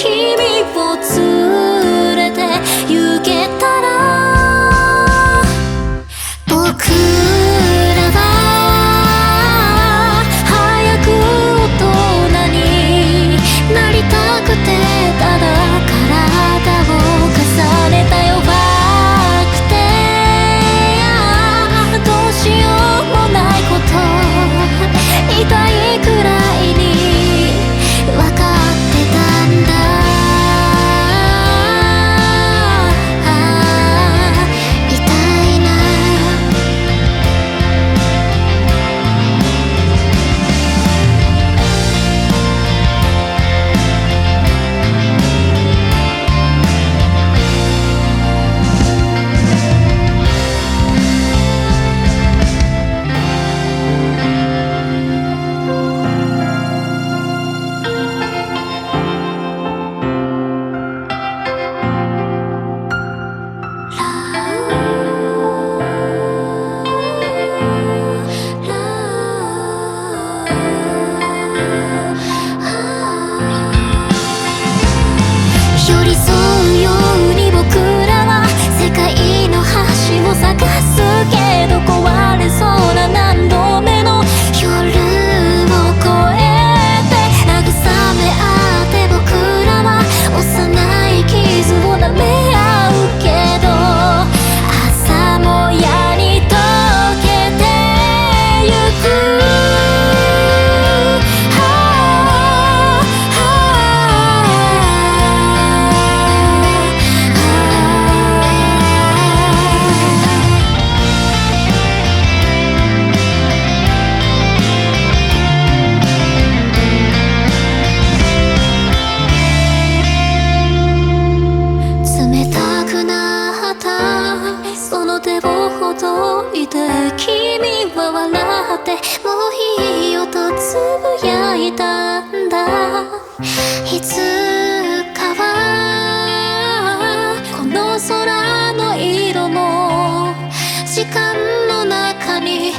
君をいて君は笑ってもういいよとつぶやいたんだ。いつかはこの空の色も時間の中に